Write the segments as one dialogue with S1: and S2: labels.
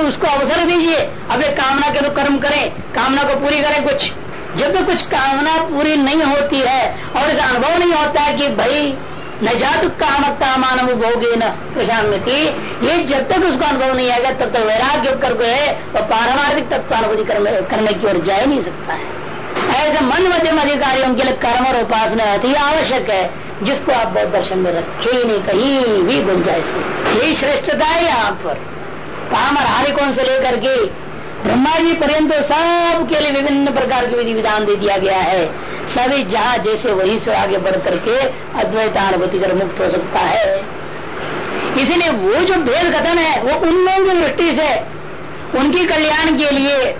S1: उसको अवसर दीजिए। एक कामना के तो कर्म करें, कामना को पूरी करें कुछ। जब तक कुछ कामना पूरी नहीं होती है और इसे अनुभव नहीं होता है कि भाई न जातु कामकता मानव भोगे न, प्रशांति। ये जब तक उसको अनुभव नहीं आएगा, तब तक वैराग्य करके वो पारमार्थिक तत्व अनुभूति करने की ओर जा नहीं सकता है। ऐसे मन मध्यम अधिकारियों के लिए कर्म और उपासना अति आवश्यक है, जिसको आप दर्शन में रखे नहीं, कहीं भी गुंजाइश यही श्रेष्ठता है यहाँ पर। काम और हारिकों से लेकर के ब्रह्मा जी पर्यंत सब के लिए विभिन्न प्रकार के विधि विधान दे दिया गया है। सभी जहाँ जैसे वही से आगे बढ़ करके अद्वैतानुभूति कर मुक्त हो सकता है। इसीलिए वो जो भेद कथन है, वो उन लोगों की दृष्टि से, उनकी कल्याण के लिए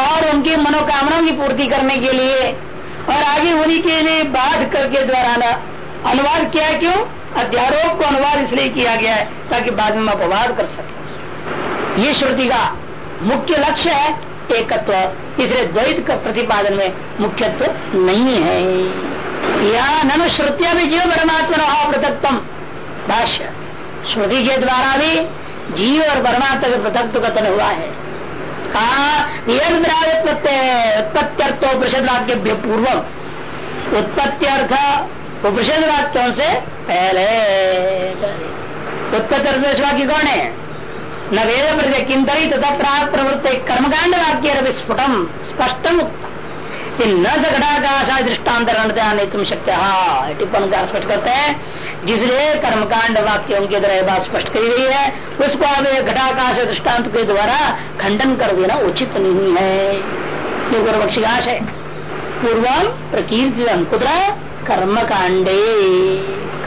S1: और उनकी मनोकामनाओं की पूर्ति करने के लिए और आगे उन्हीं के लिए बाध करके द्वारा अनुवाद किया क्यों? अध्यारोप को अनुवाद इसलिए किया गया है ताकि बाद में अपवाद कर सके। ये श्रुति का मुख्य लक्ष्य है एकत्व। इसलिए द्वैत का प्रतिपादन में मुख्यत्व नहीं है। या ननु श्रुतिया भी जीव परमात्मा रहा पृथकतम भाष्य। श्रुति के द्वारा भी जीव और परमात्मा के पृथक कथन हुआ है। उत्पत्त्यर्थो उपनिषद वाक्य पूर्व उत्पत्ति अर्थ उपनिषद वाक्यों से पहले। उत्पत्ति अर्थ वाक्य कौन है? न वेद प्रति किंतरी तथा प्रवृत्त कर्मकांड वाक्य विस्फुटम स्पष्टम न घटाकाशा दृष्टान्तर तुम शक्य टिप्पण का स्पष्ट करते हैं जिसलिए कर्मकांड वाक्यों के द्वारा बात स्पष्ट करी गई है उसको अब घटाकाश दृष्टांत के द्वारा खंडन कर देना उचित नहीं है। ये पूर्वक्षिकाश है। पूर्वम प्रकीर्ति कर्म कांडे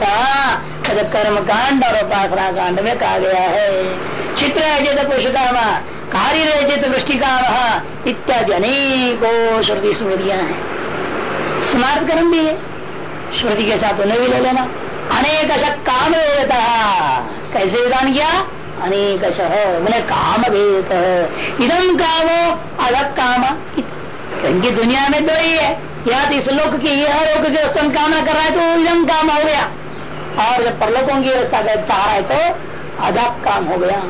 S1: का कर्म कांड और उपासना कांड में कहा गया है। चित्र अजत पुरुषकाम कार्य रहित वृष्टिकाम, इत्यादि अनेकों श्रुति स्मृतियाँ हैं। स्मार्ट कर्म भी। है श्रुति के साथ उन्हें भी ले लेना। अनेक काम वेदता कैसे विधान किया? अनेक मैंने काम भेद इदम कामो अलग काम। क्योंकि दुनिया में दो ही है। या तो इस लोक की यह लोक की वस्तु कामना कर रहा है तो इदम काम हो गया। और जब परलोकों की व्यवस्था चाह रहा तो अधक काम हो गया।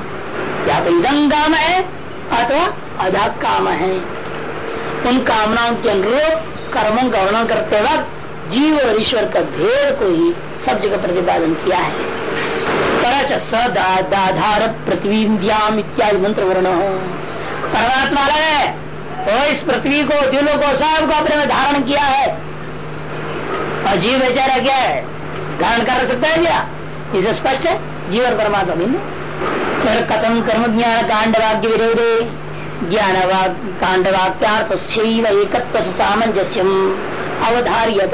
S1: या तो इदम काम है, अथवा अधक काम है। उन कामनाओं के अनुरूप कर्मों का वर्णन करते वक्त जीव और ईश्वर का भेद को ही सब जगह प्रतिपादन किया है। सदाधार पृथ्वीद्याम इत्यादि मंत्र वर्ण हो। परमात्मा है तो इस पृथ्वी को दिलों को सबको अपने में धारण किया है। और जीव बेचारा क्या है? धारण कर सकता है क्या? इसे स्पष्ट है, जीवन परमात्मा भिन्न कथम कर्म ज्ञान कांड वाक्य विरोधे ज्ञान कांड वाक्यार्थ एकत्व सामंजस्यम अवधारियत।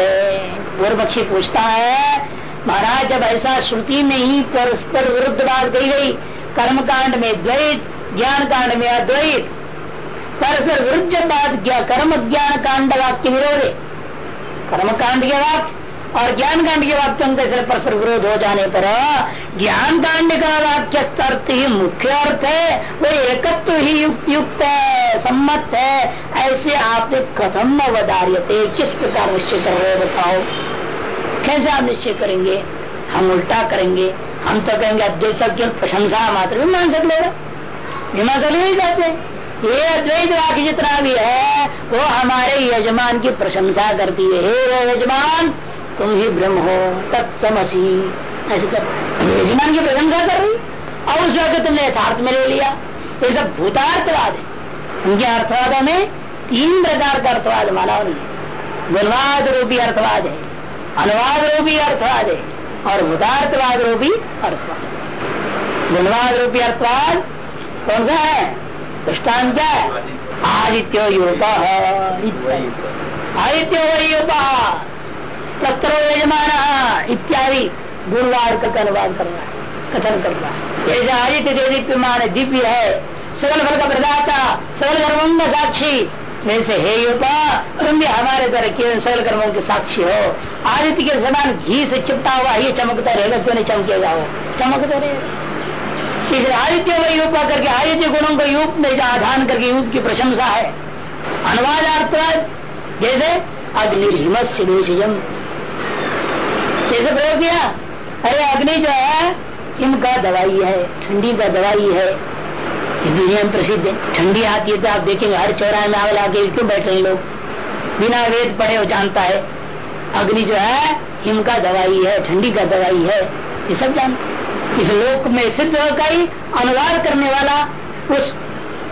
S1: पूर्व पक्षी पूछता है, महाराज, जब ऐसा श्रुति में ही परस्पर विरुद्ध बात कही गई कर्म कांड में द्वैत ज्ञान कांड में अद्वैत, परस्पर विरुद्ध बात कर्म ज्ञान कांड वाक्य विरोधे। कर्म कांड के वाक्य और ज्ञान कांड के वाक्यों के परस्पर विरोध हो जाने पर, ज्ञान कांड का वाक्य अर्थ ही मुख्य अर्थ है, वो एकत्व ही युक्त है, सम्मत है। ऐसे आपने कथम अवधार्य किस प्रकार निश्चय कर रहे बताओ। कैसे आप निश्चय करेंगे? हम उल्टा करेंगे। हम तो कहेंगे अद्वैत की प्रशंसा मात्र भी मान सकते मीमांसा नहीं जाते ये अद्वैत वाक्य जितना भी है, वो हमारे यजमान की प्रशंसा करती है। हे यजमान तुम ही ब्रह्म हो तत्तमसी ऐसे कर यजमान की प्रशंसा कर रही? और उस वक्त तुमने यथार्थ में ले लिया। ये सब भूतार्थवाद है। उनके अर्थवादों में तीन प्रकार का अर्थवाद माना उन्होंने। गुणवाद रूपी अर्थवाद है, अनुवाद रूपी अर्थवाद है, और भूतार्थवाद रूपी अर्थवाद गुणवाद रूपी अर्थवाद कौन सा है? दृष्टान क्या है? आदित्य युग आदित्य। युग तत्रो यजमान इत्यादि गुणवाद का अनुवाद करना कथन करना है। जैसे आदित्य देवी देदीप्यमान दिव्य है सकल फल का प्रदाता सकल कर्मों का साक्षी। वैसे हे युपा, तुम भी हमारे तरह केवल सकल कर्मों के साक्षी हो। आदित्य के समान घी से चिपटा हुआ ये चमकता रहेगा क्यों नहीं चमकेगा जाओ चमकता रहेगा इसलिए आदित्य व यूपा करके आदित्य गुणों को युग में आधान करके युग की प्रशंसा है। अनुवाद जैसे अग्निमत से कैसे प्रयोग किया अरे अग्नि जो है, हिम का दवाई है, ठंडी का दवाई है। दुनिया में प्रसिद्ध है। ठंडी आती है तो आप देखेंगे, हर चौराहे में आग लाके क्यों बैठे हैं लोग? बिना वेद पढ़े हो जानता है। अग्नि जो है, हिम का दवाई है, ठंडी का दवाई है। ये सब जानते इस लोक में सिद्ध कई अनुवाद करने वाला उस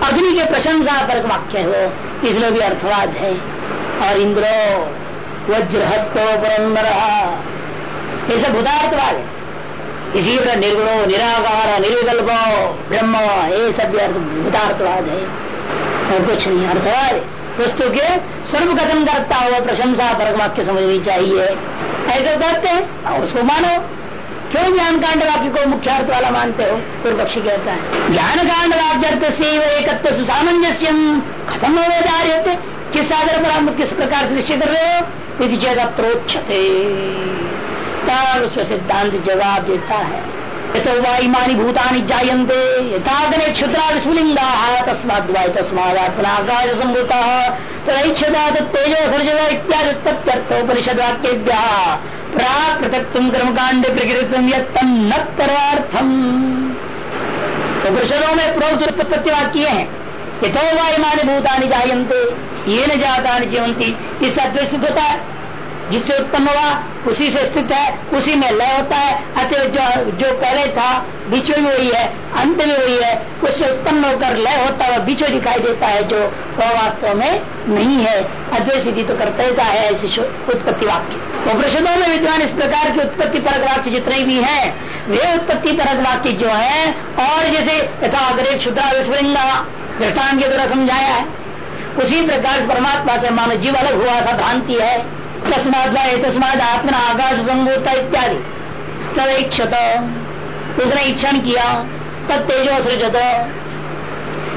S1: अग्नि के प्रशंसा पर वाक्य हो इसलिए भी अर्थवाद है। और इंद्रो वज्रहस्तो पुरंदर ये सब भूतार्थवाद है। इसी तरह निर्गुणो, निराकार, निर्विकल्प, ब्रह्म, ये सब भूतार्थवाद है। और कुछ नहीं अर्थवाद वस्तु के सर्व कथन करता हुआ प्रशंसा पर वाक्य समझनी चाहिए। ऐसे करते हैं? और उसको मानो। क्यों ज्ञान कांड वाक्य को मुख्य अर्थ वाला मानते हो? पूर्व पक्षी कहता है ज्ञान कांड वाक्य से एक सामंजस्य खत्म हो गए किस आधार पर आप किस प्रकार से निश्चय कर रहे हो? यदि चेत प्रोक्षते तब उसमें सिद्धांत जवाब देता है। तो वायुमानी भूतानी जायन्ते, यथाग्ने क्षुद्रा तस्मादात्मनाकाश संभूता तदैक्षदा तेजो इत्यादि उत्पत्त्यर्थोपनिषद वाक्यभ्य प्राक कर्मकांड प्रकृतम यन्न परवार्थम उपनिषदों में प्रोक्त उत्पत्ति वाक्य है। यथो वायुमानी भूतानी जायन्ते ये न जाता जीवंती इस जिससे उत्पन्न हुआ, उसी से स्थित है, उसी में लय होता है, अतः जो जो पहले था, बीच में वही है, अंत में वही है, उससे उत्पन्न होकर लय होता हुआ बीच दिखाई देता है, जो वह वास्तव में नहीं है। अद्वैत सिद्धि तो कर्तव्यता है ऐसी उत्पत्ति वाक्य। उपनिषदों में विद्वान इस प्रकार की उत्पत्ति परक वाक्य जितने भी है, वे उत्पत्ति परक वाक्य जो है, और जैसे यथा अग्रे क्षुद्रा विस्फुलिंगा दृष्टान के द्वारा समझाया है, उसी प्रकार परमात्मा से मानव जीव अलग हुआ था भ्रांति है। तस्माद तस्माद आत्मा आकाश संगोता इत्यादि। तब इच्छत उसने इच्छा किया, तब तेजो सृजत।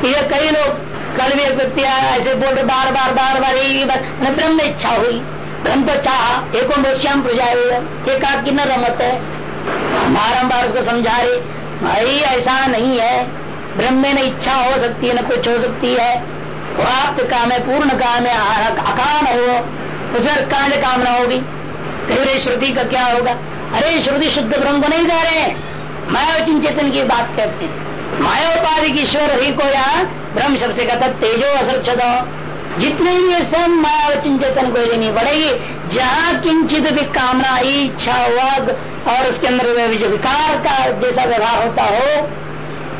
S1: ये कई लोग कल भी व्यक्ति ऐसे बोल रहे, बार बार बार बार बार। ब्रह्म इच्छा हुई। ब्रह्म तो चाह, एको श्याम प्रजाए एक की न रमत है। बारम्बार उसको समझा रहे, भाई, ऐसा नहीं है। ब्रह्म में न इच्छा हो सकती है, न कुछ हो सकती है। वो प्राप्त काम है, पूर्ण काम है अकाम हो उसे काल कामना होगी। कहीं श्रुति का क्या होगा? अरे, श्रुति शुद्ध ब्रह्म को नहीं कह रहे मायावचिन चेतन की बात कहते हैं। मायापाधिक ईश्वर ही को यहाँ ब्रह्म शब्द से कहता तेजो असर जितने भी सब मायावचिन चेतन को लेनी पड़ेगी। जहाँ किंचित भी कामना, इच्छा, वग और उसके अंदर जो विकार का जैसा व्यवहार होता हो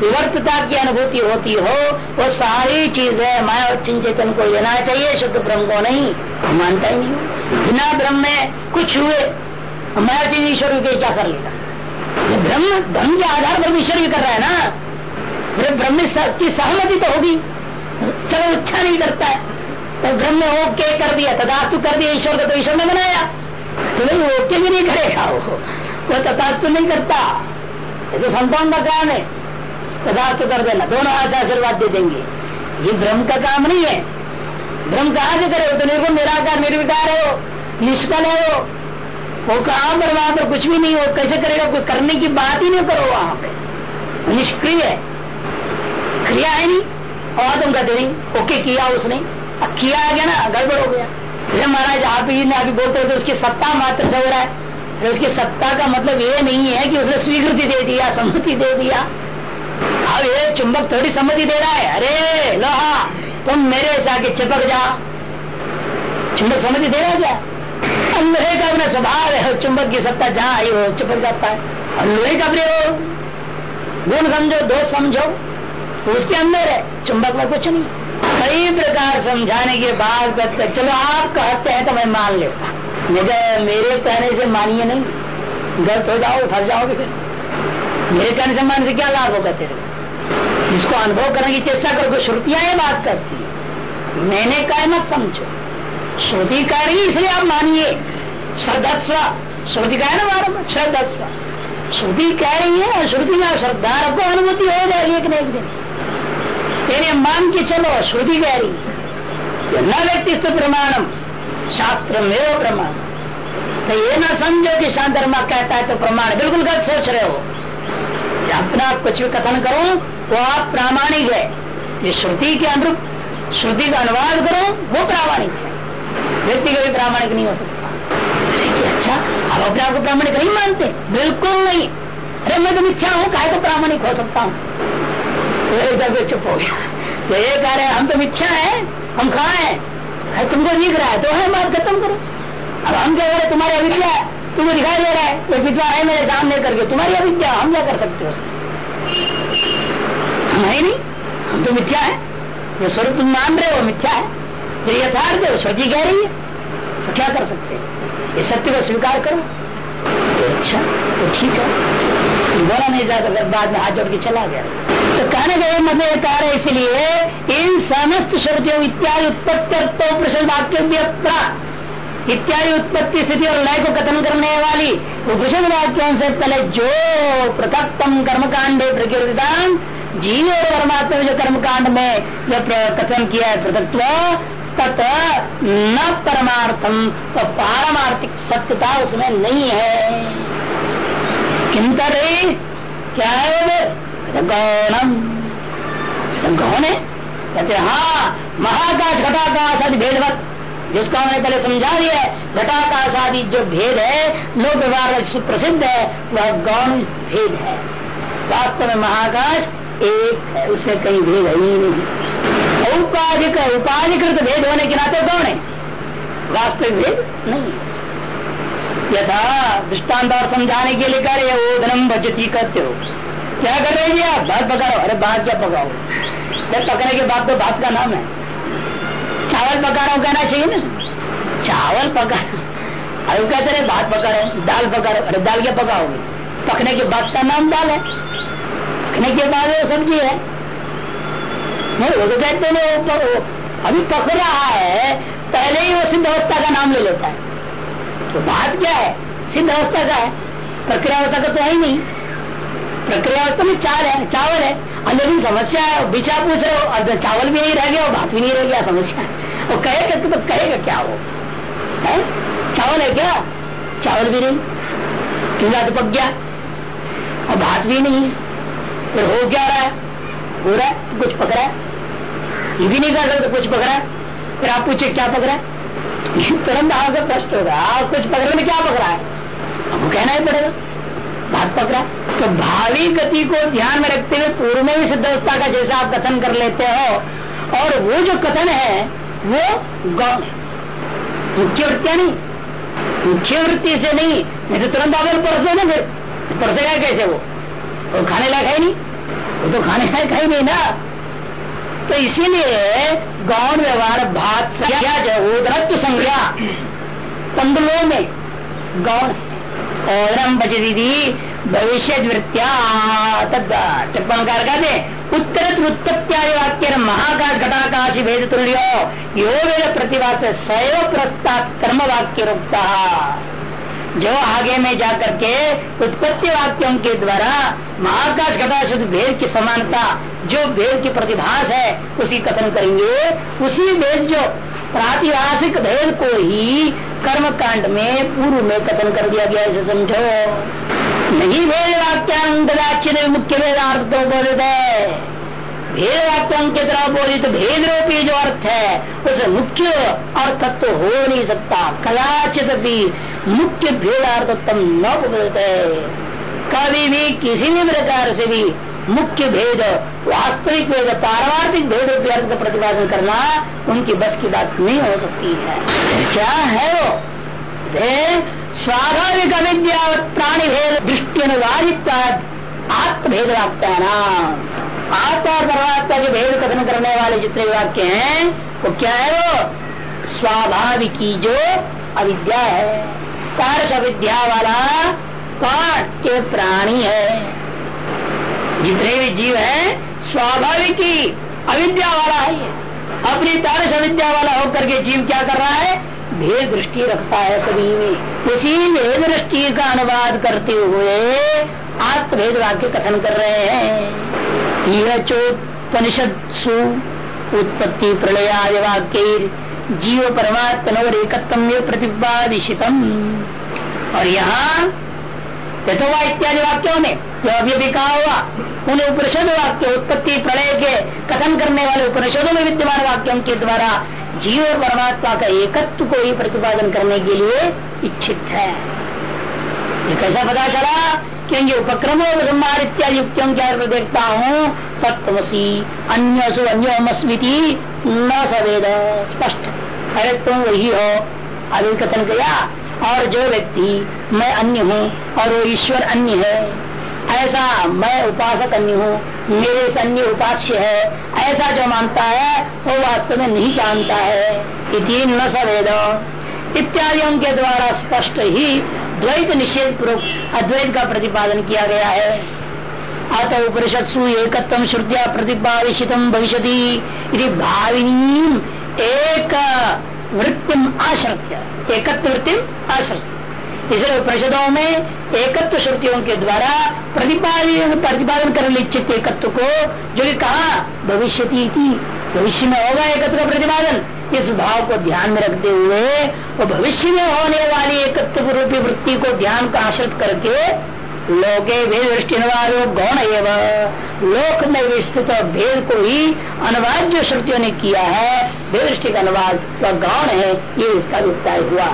S1: विवर्तता की अनुभूति होती हो, वो सारी चीज़ है माया चेतन को लेना चाहिए, शुद्ध ब्रह्म को नहीं। मानता ही नहीं बिना ब्रह्म में कुछ हुए, माया चिन्ह ईश्वर के क्या कर लेगा? ब्रह्म ब्रह्म के आधार पर ईश्वर भी कर रहा है ना ब्रह्म की सहमति तो होगी। चलो, इच्छा नहीं करता है। तो ब्रह्म ने ओके कर दिया तदास्तु कर दिया, ईश्वर को तो ईश्वर ने बनाया। तो नहीं ओके भी नहीं करेगा। वो वो तथास्तु नहीं करता। ये तो संतान का काम है। पदार्थ कर देना दोनों हाथ आशीर्वाद दे देंगे। ये ब्रह्म का काम नहीं है। ब्रह्म कहा से करे तो निर्गुण, निराकार, निर्विकार है वो निष्कल है। वो वो कहा पर, वहाँ पर कुछ भी नहीं हो। कैसे करेगा? कोई करने की बात ही नहीं करो वहाँ पे। निष्क्रिय है। क्रिया है नहीं। और तुम कहते नहीं। ओके, किया उसने। अब किया आ गया ना, गड़बड़ हो गया। महाराज, आप ही ने अभी बोलते तो उसकी सत्ता मात्र से हो। रहा है उसकी सत्ता का मतलब ये नहीं है कि उसने स्वीकृति दे दिया, सम्मति दे दिया। अब ये चुंबक थोड़ी सम्मति दे रहा है। अरे, लोहा, तुम मेरे जाके चिपक जा। चुंबक सम्मति दे रहा क्या? लोहे का अपना स्वभाव है, चुंबक की सत्ता जहाँ आई हो चिपक जाता है। और लोहे का हो गुण समझो, दोष समझो, उसके अंदर है। चुंबक में कुछ नहीं। कई प्रकार समझाने के बाद चलो आप कहते हैं तो मैं मान लेता मेरे कहने से मानिए नहीं। गलत हो जाओ, फंस जाओगे फिर। मेरे कहने से मन से क्या लाभ होगा तेरे जिसको अनुभव करने की चेष्टा करो श्रुतियाँ ये बात करती है। मैंने कहा, मत समझो। श्रुति कह रही इसलिए आप मानिए। श्रद्धस्व श्रुति का ना बार श्रद्धस्व श्रुति कह रही है, श्रुति में श्रद्धा को अनुभूति हो जाएगी एक न एक दिन। तेरे मान के चलो, श्रुति कह रही न व्यक्ति प्रमाणम शास्त्र में प्रमाण तो ये ना समझो कि शांतर्मा कहता है तो प्रमाण। बिल्कुल गलत सोच रहे हो। अपना कुछ भी कथन करो, वो आप प्रामाणिक है। ये श्रुति के अनुरूप, श्रुति का अनुवाद करो, वो प्रामाणिक है। व्यक्ति कभी प्रामाणिक नहीं हो सकता। अच्छा आप अपने आप को प्रामाणिक नहीं मानते, बिल्कुल नहीं। अरे मैं तो मिथ्या हूँ काय तो प्रामाणिक हो सकता हूँ? तो चुप हो गया। तो ये कह रहे हम तो मिथ्या है, हम कहा है। तुमको दिख रहा है तो है बात खत्म करो। अब हम क्या तुम्हारी अविद्या तुम्हें दिखाई दे रहा है। एक विद्वान है मेरे सामने करके। तुम्हारी अविद्या, हम क्या कर सकते हो नहीं। हम तो मिथ्या है। जो स्वरूप तुम मान रहे हो मिथ्या है। जो यथार्थ है, वो श्रुति कह रही है। तो क्या कर सकते ये सत्य को स्वीकार करो। तो अच्छा तो ठीक है। बोला नहीं जाता बाद में हाथ जोड़ के चला गया। तो कहने गए मतलब कह रहे इसलिए इन समस्त श्रुतियों इत्यादि उत्पत्ति तो प्रश्न वाक्य इत्यादि उत्पत्ति स्थिति और लय को कथन करने वाली उपनिषद वाक्यों से पहले जो पृथकतम कर्मकांडे प्रकृतिदान, जीव और परमात्मा जो कर्मकांड में जो कथन किया है पृथकत्व तत् न परमार्थम तो पारमार्थिक सत्यता उसमें नहीं है। किंतर क्या है गौणम। गौण है? कहते हाँ महाकाश, घटाकाश, आदि भेदवत। जिसका हमने पहले समझा दिया घटाकाश आदि जो भेद है लोक व्यवहार सुप्रसिद्ध है, वह गौण भेद है। वास्तव में महाकाश एक है, उसमें कहीं भेद है ही नहीं। औपाधिक उपाधिकृत भेद होने के नाते कौन है? वास्तविक भेद नहीं है। यथा दृष्टांत और समझाने के लिए करे ओधनम बचती करते हो क्या कर रहे जी आप? भात पकाओ अरे भात क्या पकाओ पकने के बाद तो भात का नाम है। चावल पका रहा हूँ कहना चाहिए ना? चावल पका अरे कहते रहे, भात पका रहे दाल पका रहे अरे दाल क्या पकाओगे? पकने के बाद का नाम दाल है। पकने के बाद वो सब्ज़ी है। नहीं, वो तो कहते हैं अभी पक रहा है, पहले ही वो सिद्ध अवस्था का नाम ले लेता है। तो बात क्या है? सिद्ध अवस्था का है। प्रक्रिया अवस्था का तो है ही नहीं। प्रक्रिया अवस्था में चार है, चावल है। लेकिन समस्या है बिछा पूछ रहे हो चावल भी नहीं रह गया, और भात भी नहीं रह गया, समस्या है। वो कहेगा तो कहेगा क्या वो? है? चावल है क्या? चावल भी नहीं। तो पक गया, और भात भी नहीं। फिर हो क्या रहा है? हो रहा है कुछ पक रहा है। ये भी नहीं कर सकते कुछ पक रहा है। फिर आप पूछे क्या पक रहा है? तुरंत आगे प्रश्न होगा आप कुछ पकड़ने में क्या पक रहा है? आपको कहना ही पड़ेगा। भाग पकड़ा। तो भावी गति को ध्यान में रखते हुए पूर्व में भी सिद्धावस्था का जैसा आप कथन कर लेते हो, और वो जो कथन है, वो गौण मुख्य वृत्तियाँ नहीं। मुख्य वृत्ति से नहीं तो तुरंत आप परसे ना फिर। परसेगा कैसे वो? वो खाने लायक है नहीं। वो तो खाने लायक है नहीं ना। तो इसीलिए गौण व्यवहार, भात संज्ञा जो संज्ञा तंदुलों में गौण है। ओरम बचती भविष्य वृत्तिया कहते उत्तर उत्पत्त्यादि वाक्य महाकाश घटाकाश भेद तुल्यो यो वेद प्रतिभा सैव प्रस्ताव कर्म वाक्य रुकता जो आगे में जाकर के उत्पत्ति वाक्यों के द्वारा महाकाश घटाश भेद की समानता जो भेद की प्रतिभास है उसी कथन करेंगे उसी भेद जो प्रातिभाषिक भेद को ही कर्म कांड में, पूर्व में कथन कर दिया गया इसे समझो। नहीं भेद वाक्यांत मुख्य वेदार्थ तो बोलित है भेद वाक्यों की तरह बोली तो भेद रूपी जो अर्थ है, उसे मुख्य अर्थ तो हो नहीं सकता। कदाचित भी मुख्य भेदार्थोत्तम न बोलते। कभी भी किसी भी प्रकार से भी मुख्य भेद, वास्तविक भेद पारमार्थिक भेद का प्रतिपादन करना उनकी बस की बात नहीं हो सकती है। क्या है वो? स्वाभाविक अविद्या प्राणी भेद दृष्टि अनुवादित आत्मभेद वाक्य है ना। आत्मा और परमात्मा के भेद कथन करने वाले जितने वाक्य हैं, वो क्या है वो? स्वाभाविकी जो अविद्या है। कार्य अविद्या वाला कौन? के प्राणी है। जितने भी जीव है, स्वाभाविक ही अविद्या वाला है अपनी तारस अविद्या वाला होकर के जीव क्या कर रहा है? भेद दृष्टि रखता है सभी में। उसी भेद दृष्टि का अनुवाद करते हुए आत्मभेद वाक्य कथन कर रहे हैं। यह चोपनिषद सु उत्पत्ति प्रलय वाक्य जीव परमात्मा एकत्व प्रतिपादिशितम। और यहाँ यथोवा इत्यादि वाक्यों में जो अभी अभी कहा हुआ उन उपनिषद वाक्य, उत्पत्ति, प्रलय के कथन करने वाले उपनिषदों में विद्यमान वाक्यों के द्वारा जीव और परमात्मा का एकत्व को ही प्रतिपादन करने के लिए इच्छित है। ये कैसा पता चला क्योंकि उपक्रम ब्रह्मार इत्यादि युक्तियों के अर्थ देखता हूँ तत्वसी अन्य सु अन्योमस्मिति न सवेद, स्पष्ट। अरे तुम वही हो। अभी कथन किया और जो व्यक्ति मैं अन्य हूँ और वो ईश्वर अन्य है, ऐसा मैं उपासक अन्य हूँ, मेरे से अन्य उपास्य है, ऐसा जो मानता है, वो वास्तव में नहीं जानता है। इति न सवेद। इत्यादियों के द्वारा स्पष्ट ही द्वैत निषेध पूर्वक अद्वैत का प्रतिपादन किया गया है। अत उपनिषत्सु एकत्व श्रुतिया प्रतिपादित भविष्य भाविनी एक वृत्तिम आश्रित एकत्व वृत्तिम आश्रित इसलिए उपनिषदों में एकत्व श्रुतियों के द्वारा प्रतिपादन प्रतिपादन कर इच्छित एकत्व को, जो कि कहा भविष्य भविष्य में होगा एकत्व प्रतिपादन। इस भाव को ध्यान में रखते हुए, वो भविष्य में होने वाली एकत्व रूपी वृत्ति को ध्यान का आश्रित करके लोके भेद दृष्टि अनुवाद गौण एवं लोक में विस्तृत भेद को ही अनुवाद जो श्रुतियों ने किया है भेद दृष्टि का अनुवाद वह गौण है, ये इसका उपाय हुआ।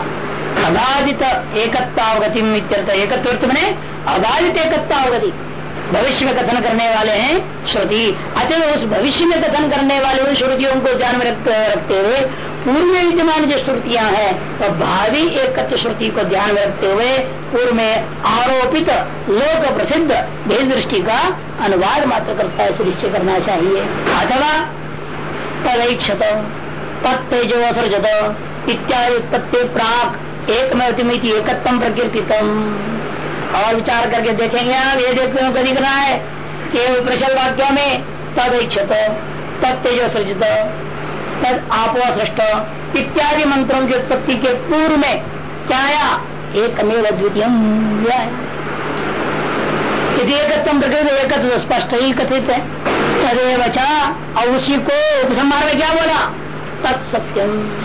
S1: अबाधित एकत्तावगति एकत्व एकत्र अबाधित एकत्तावगति भविष्य में कथन करने वाले हैं, श्रुति। अतः उस भविष्य में कथन करने वाले उन श्रुतियों को ध्यान में रखते हुए पूर्व में विद्यमान जो श्रुतियाँ हैं तो भावी एकत्र श्रुति को ध्यान में रखते हुए पूर्व में आरोपित लोक प्रसिद्ध भेद दृष्टि का अनुवाद मात्र करता है सुनिश्चय करना चाहिए। अथवा तदैक्षत, तत्तेजो असृजत, इत्यादि उत्पत्ति प्राक एक में एकत्म प्रकीर्तितम। और विचार करके देखेंगे आप ये देखते हो दिख रहा है कि प्रशल वाक्यों में तद इच्छत तद तेजो सृजित, तद आपो सृष्ट, इत्यादि मंत्रों की उत्पत्ति के पूर्व में क्या आया एक अनेक द्वितीय एकत्म प्रकृति एकत्व स्पष्ट ही कथित है। तदेव और उसी को उपसंहार में क्या बोला? तत्सत्यम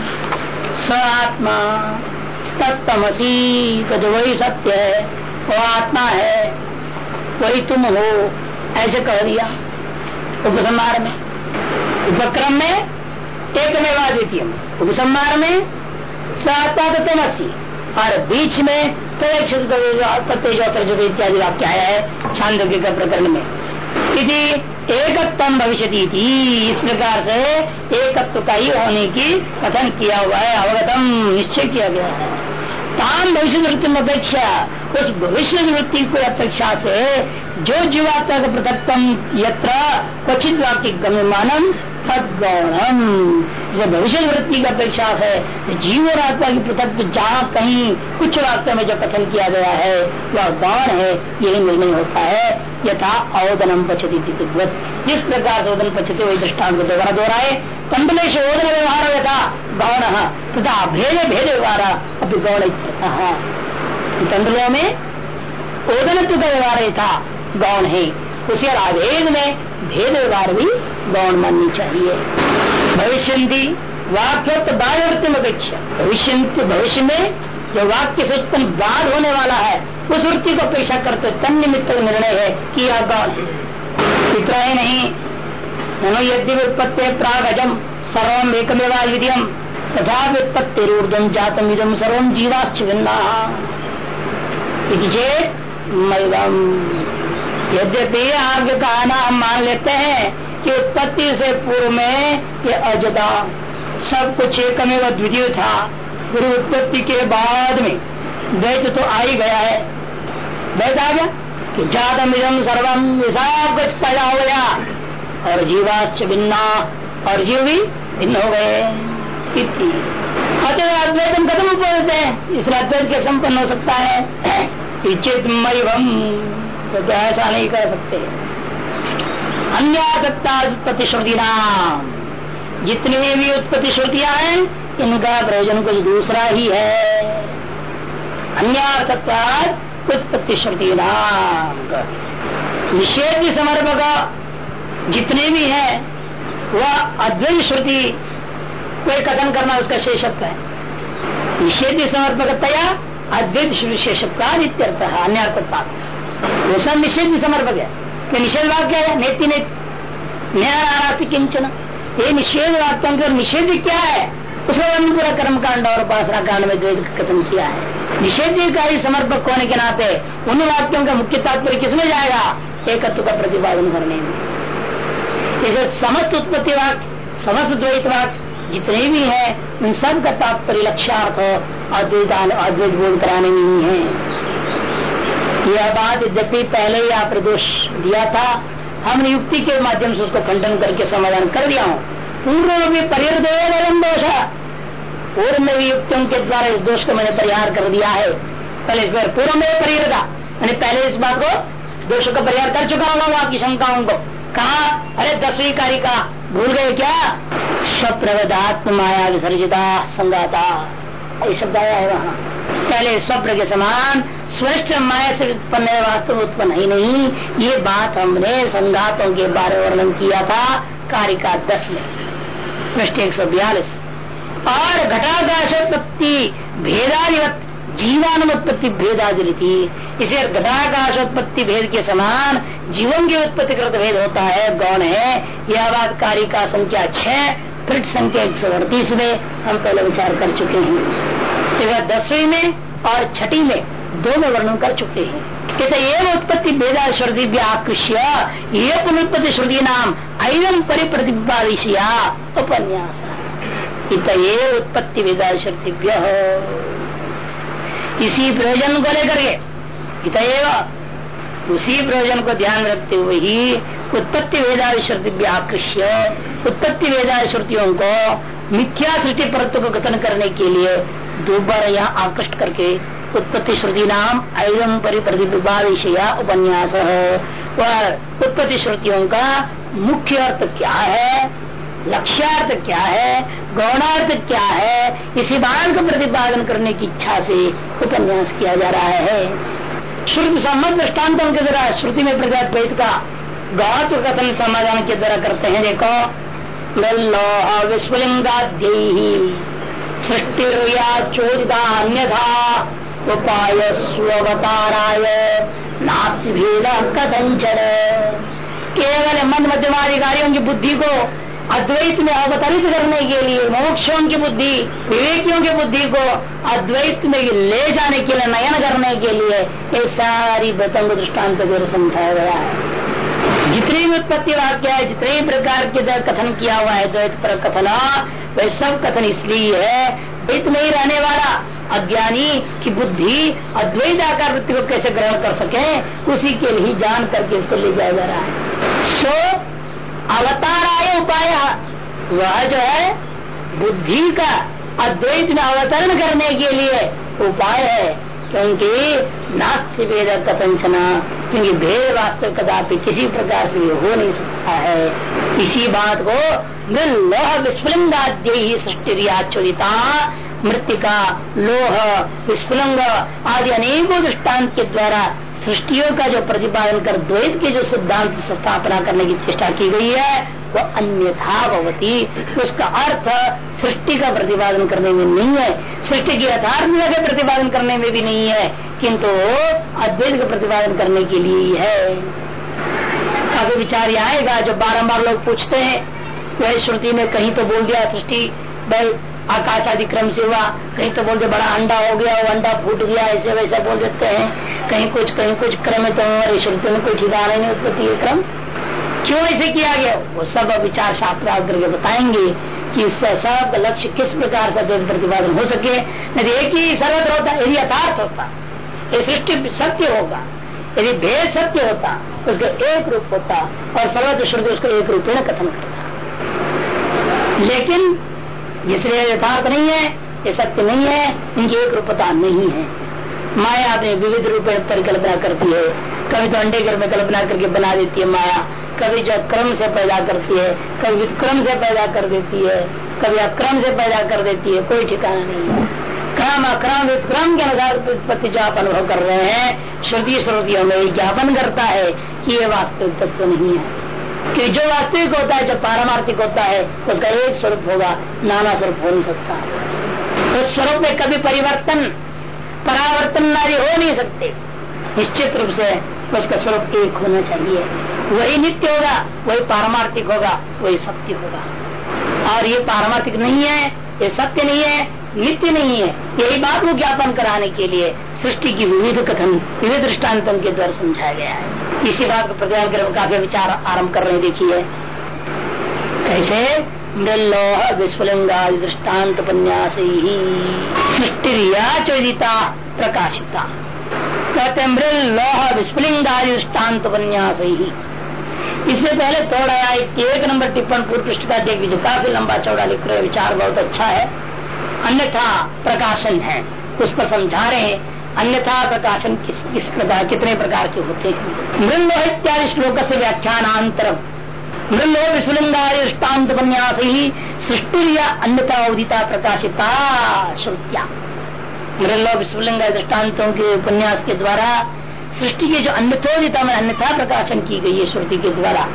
S1: स आत्मा, तत्तमसी कद वही सत्य है। आत्मा है वही तुम हो, ऐसे कह दिया। उपसंहार में। उपक्रम में एक में द्वितीय उपसंहार में सात्मा तो तमसी और बीच में तेज इत्यादि वाक्य आया है छांद के प्रकरण में। यदि एकत्व भविष्य इस प्रकार से एकत्व का ही होने की कथन किया हुआ है, अवगतम, निश्चय किया गया है। ताम भविष्य अपेक्षा उस भविष्य वृत्ति को अपेक्षा से जो जीवात्मा का पृथकम यत्र क्वचित वाक्य गम्यमानम तदगौणम। भविष्य वृत्ति की अपेक्षा है जीव और आत्मा की पृथक जहाँ कहीं कुछ वाक्य में जो कथन किया गया है, वह गौण है, यही निर्णय होता है। यथा औदनम पचती जिस प्रकार से ओदन पचती, वही दृष्टान दोबारा दोहराए कंडलेश ओदन व्यवहार यथा गौण, तथा भेद भेद व्यवहार अभी गौण कंडलों में ओदन व्यवहार था, गौण है। उसी अभेद में भेद व्यवहार भी गौण माननी चाहिए। भविष्य वाक्योक्त बाध्यवृत्ति अपेक्षा। भविष्य भविष्य में जो वाक्य से उत्पन्न बाद होने वाला है, उस वृत्ति को अपेक्षा करते तन निमित्त निर्णय है कि यह गौण है। इतना ही नहीं यदि उत्पत्ति प्रागजम, सर्वम एकमेवा तथा व्युत्पत्ति जातम इदम सर्वम जीवाश्च भिन्ना। यद्यपि आगे कहना हम मान लेते हैं कि उत्पत्ति से पूर्व में ये अजदा, सब कुछ एकमेव द्वितीय था। गुरु उत्पत्ति के बाद में द्वैत तो आ ही गया है। द्वैत आ गया? कि जातम इदम सर्वम सब कुछ पैदा हो गया। और जीवाश्च भिन्ना, और जीव भी भिन्न हो गए। अतः अद्वैतम कदम बोलते हैं। इसलिए अद्वैत के संपन्न हो सकता है। चित तो क्या ऐसा नहीं कर सकते। अन्य सत्ता उत्पत्ति श्रुति नाम जितनी भी उत्पत्ति श्रुतियाँ हैं, इनका प्रयोजन कुछ दूसरा ही है। अन्य सत्ता उत्पत्ति श्रुति नाम निषेध समर्पक जितने भी है, वह अद्वैत श्रुति कोई कथन करना उसका शेषत्व है। निषेध समर्पकतया अद्वैत विशेषता नित्यर्थ वो सब निषेध समर्पक है। निषेध वाक्य है, नेति ने किंचन। ये निषेध वाक्यों के निषेध क्या है? उसमें पूरा कर्म कांड और उपासना कांड में द्वैत खत्म किया है। निषेध का ही समर्पक होने के नाते उन वाक्यों का मुख्य तात्पर्य किसमें जाएगा? एकत्व का प्रतिपादन करने में। इसे समस्त उत्पत्ति वाक्य, समस्त द्वैत वाक्य जितने भी है, उन सब का तात्पर्य लक्ष्यार्थ अद्वैत अद्वैत बोध कराने में ही है। यह बात यद्यपि पहले ही आप दोष दिया था, हमने युक्ति के माध्यम से उसको खंडन करके समाधान कर दिया हूँ। पूर्व में भी परिहृदय दोष पूर्व में भी युक्तियों के द्वारा इस दोष को मैंने परिहार कर दिया है। पहले इस बार पूर्व में परिहृदा मैंने पहले इस बात को दोष का परिहार कर चुका हूँ आपकी शंकाओं को। कहा, अरे दसवीं कार्य का भूल गए क्या? स्वप्रवदात्म माया विसर्जिता, संगाता। ये शब्द आया है वहाँ। पहले स्वप्न के समान स्वस्थ माया से उत्पन्न वास्तव उत्पन्न ही नहीं। ये बात हमने संघातों के बारे में वर्णन किया था कार्य का दस में। पृष्ठ एक सौ बयालीस। और घटाकाशोत्पत्ति भेदाधिवत। जीवानुत्पत्ति भेदादि इसे घटाकाशोत्पत्ति भेद के समान जीवन की उत्पत्ति कृत भेद होता है। गौण है यह बात कार्य का संख्या छह, पृष्ठ संख्या एक सौ अड़तीस में हम पहले विचार कर चुके हैं। दसवीं में और छठी में दो में वर्णन कर चुके हैं। कहते उत्पत्ति भेदा श्रुति आकृष्य ये पुनरुत्पत्ति श्रुति नाम ऐन परिप्रतिपादिशिया उपन्यास। इत उत्पत्ति वेदा श्रुति इसी प्रयोजन को लेकर के। इत उसी प्रयोजन को ध्यान रखते हुए ही उत्पत्ति वेदा श्रुति आकृष्य उत्पत्ति वेदा श्रुतियों को मिथ्या सृष्टि परत्व को कथन करने के लिए दोबारा यहाँ आकृष्ट करके उत्पत्ति श्रुति नाम एवं परिप्रतिभा विषया उपन्यास। वह उत्पत्ति श्रुतियों का मुख्य अर्थ क्या है? लक्ष्यार्थ क्या है? गौणार्थ क्या है? इसी बात को प्रतिपादन करने की इच्छा से उपन्यास किया जा रहा है। श्रुति संबंध दृष्टान्तों के द्वारा, श्रुति में प्रगत का गौत कथन समाधान के द्वारा करते हैं। देखो, लल्लोह विश्वलिंगाद्य सृष्टिर्या चोदिता अन्यथा उपाय स्वताराय नास्ति भेद केवल मन मध्यमाधिकारियों की बुद्धि को अद्वैत में अवतरित करने के लिए, मोक्षों की बुद्धि, विवेकियों की बुद्धि को अद्वैत में ले जाने के लिए, नयन करने के लिए ये सारी बतंग दृष्टांत जो समझाया गया है। जितने भी उत्पत्ति वाक्य है, जितने प्रकार के कथन किया हुआ है, द्वैत पर कथन वह सब कथन इसलिए है, द्वैत नहीं रहने वाला अज्ञानी की बुद्धि अद्वैत आकार वृत्ति को कैसे ग्रहण कर सके, उसी के लिए जान करके इसको ले जाया जा रहा है। सो अवतार आय उपाय। वह जो है, बुद्धि का अद्वैत में अवतरण करने के लिए उपाय है, क्योंकि नास्ति वेद कथंचना, क्योंकि भेद वास्तव कदापि किसी प्रकार से हो नहीं सकता है। इसी बात को लोह विस्फुलिंगाद्य ही सृष्टि मृतिका लोह, विस्फुलिंग आदि अनेकों दृष्टांत के द्वारा सृष्टियों का जो प्रतिपादन कर द्वैत के जो सिद्धांत स्थापना करने की चेष्टा की गई है वो अन्यथा भवती। उसका अर्थ सृष्टि का प्रतिपादन करने में नहीं है। सृष्टि की यथार्थ के प्रतिपादन करने में भी नहीं है, किंतु अद्वैत का प्रतिपादन करने के लिए ही है। काफ़ी विचार आएगा जो बारम्बार लोग पूछते हैं, वह श्रुति में कहीं तो बोल दिया, सृष्टि आकाश आदि क्रम से हुआ। कहीं तो बोलते बड़ा अंडा हो गया, वो अंडा फूट गया, ऐसे वैसे बोल देते हैं। कहीं कुछ कहीं कुछ क्रम है तो हमारी श्रुति में कोई ठिकाना नहीं उत्पत्ति क्रम। क्यों ऐसे किया गया? वो सब विचार शास्त्र करके बताएँगे कि सब लक्ष्य किस प्रकार से प्रतिपादन हो सके। यदि एक ही सर्वत्र होता, यदि यथार्थ होता ये सृष्टि सत्य होगा, यदि भेद सत्य होता, उसका एक रूप होता और सर्वत्र श्रुति उसको एक रूप में कथन करता। लेकिन जिसलिए यथार्थ नहीं है, ये सत्य नहीं है इनकी एक रूपता नहीं है। माया अपने विविध रूप परिकल्पना करती है। कभी तो अंडे घर में कल्पना करके बना देती है माया। कभी जो क्रम से पैदा करती है, कभी विक्रम से पैदा कर देती है। कभी अक्रम से पैदा कर देती है, कोई ठिकाना नहीं है। क्रम अक्रम विक्रम के अनुसार उत्पत्ति जो आप अनुभव कर रहे हैं, श्रुति श्रुतियों में ज्ञापन करता है कि ये वास्तविक तत्व नहीं है। कि जो वास्तविक होता है, जो पारमार्थिक होता है, उसका एक स्वरूप होगा, नाना स्वरूप हो नहीं सकता। उस तो स्वरूप में कभी परिवर्तन, परावर्तन नारी हो नहीं सकते। निश्चित रूप से उसका स्वरूप एक होना चाहिए। वही नित्य होगा, वही पारमार्थिक होगा, वही सत्य होगा। और ये पारमार्थिक नहीं है, ये सत्य नहीं है, नित्य नहीं है। यही बात को ज्ञापन कराने के लिए सृष्टि की विविध कथन, विविध दृष्टान्तों के द्वारा समझाया गया है। इसी बात को प्रतिपादन कर काफ़ी विचार आरंभ कर रहे देखिए। कैसे? मृलोह विस्फुलिंगा दृष्टांत उपन्यास ही सृष्टिया चोदिता प्रकाशिता। कहते मृल लोह विस्फुलिंगा दृष्टांत उपन्यास। ही इससे पहले थोड़ा एक नंबर टिप्पण पूर्व पृष्ठ का देख लीजिए काफ़ी लंबा चौड़ा लिख रहे विचार बहुत अच्छा है। अन्यथा प्रकाशन है, उस पर समझा रहे हैं। अन्यथा प्रकाशन किस किस प्रकार, कितने प्रकार के होते हैं। मृलो इत्यादि श्लोक से व्याख्यानांतरम मृलो विस्फुलिंगाष्टान्त उपन्यास ही सृष्टि या अन्यथा उदिता प्रकाशिता श्रुतिया। मृलो विस्फुलिंग दृष्टान्तों के उपन्यास के द्वारा, सृष्टि के जो अन्यथोदिता में अन्यथा प्रकाशन की गई है श्रुति के द्वारा,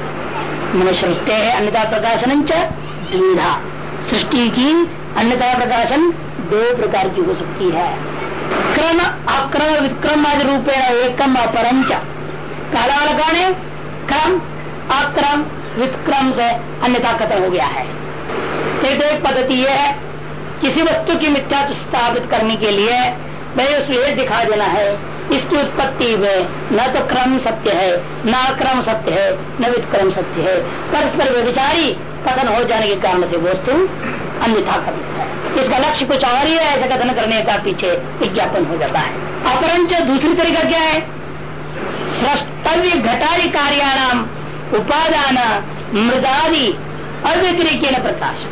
S1: मैंने श्रुष्ट है अन्यथा प्रकाशन द्विधा। सृष्टि की अन्यथा प्रकाशन दो प्रकार की हो सकती है। क्रम अक्रम विक्रम आदि रूपेण एकम अपरम काला लगाने क्रम, अक्रम, विक्रम से अन्यथा कथन हो गया है। पद्धति यह है, किसी वस्तु की मिथ्या स्थापित करने के लिए भाई उसमें दिखा देना है, इसकी उत्पत्ति में न तो क्रम सत्य है, न अक्रम सत्य है, न विक्रम सत्य है। परस्पर व्यविचारी कथन हो जाने के कारण से वस्तु अन्यथा है इसका लक्ष्य कुछ और ही है, ऐसा कथन करने का पीछे विज्ञापन हो जाता है। अपरंच दूसरी तरीका क्या है? सृष्टव्य घटारी कार्याणाम उपादान मृदादि अव्यतिरिक्त प्रकाश।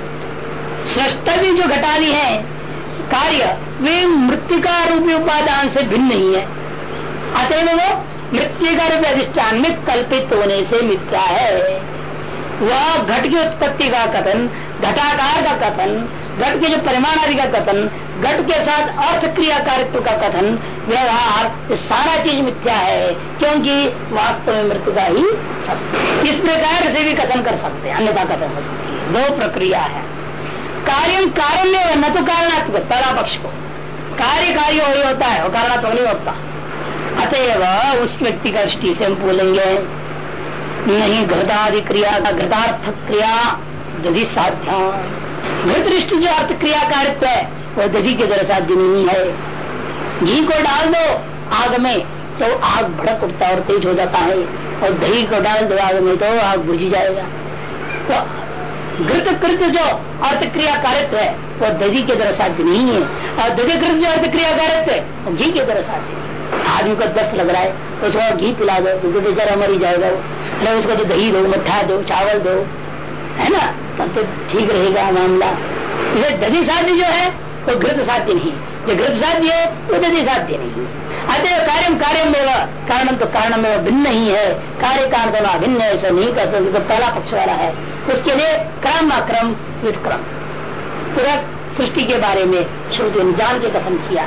S1: स्रष्टव्य जो घटाली है, कार्य वे मृतिका रूपी उपादान से भिन्न नहीं है। अतएव वो मृत्यु का रूप अधिष्ठान में कल्पित होने से मिथ्या है। वह घट की उत्पत्ति का कथन, घटाकार का कथन, घट के जो परिमाण आदि का कथन, घट के साथ अर्थ क्रिया क्रियाकारित्व का कथन, व्यवहार सारा चीज़ मिथ्या है, क्योंकि वास्तव में मृत्यु का ही इस प्रकार से भी कथन कर सकते हैं, अन्यथा कथन हो सकती है। दो प्रक्रिया है। कार्य कार्य न तो कारणात्मक पहला पक्ष को। कार्य कार्य वही होता है, वो कारणात्मक नहीं होता। अतएव उस व्यक्ति का दृष्टि से हम बोलेंगे नहीं घृतादि क्रिया का घृतार्थ क्रिया दधि साध्या घृत दृष्टि जो अर्थ क्रिया कार्य है वो दधि के द्वारा साध्य नहीं है। घी को डाल दो आग में तो आग भड़क उठता और तेज हो जाता है। और दही को डाल दो आग में तो आग बुझ जाएगा। तो घृत कृत जो अर्थ क्रिया कारित्व है, वह दधि के द्वारा साध्य नहीं है। और दधि कृत जो अर्थ क्रिया कारित्व है, घी के द्वारा साध्य आदमी को दस्त लग रहा है तो उसको घी पिला दो बेचारा मर जाएगा उसको तो दही दो, मिठा दो, चावल दो। है ना? तब तो ठीक रहेगा मामला। इसे दधी साध्य जो है, वो घृत साध्य नहीं। जो घृत साध्य है, वो दधी साध्य नहीं अतः कार्य कार्य में कारण तो कारण में भिन्न ही है। कार्य कारण तो अभिन्न है, ऐसा नहीं करते तो पहला पक्ष वाला है। उसके लिए क्रम अक्रम विक्रम पूरा सृष्टि के बारे में श्रुति जान के कथन किया।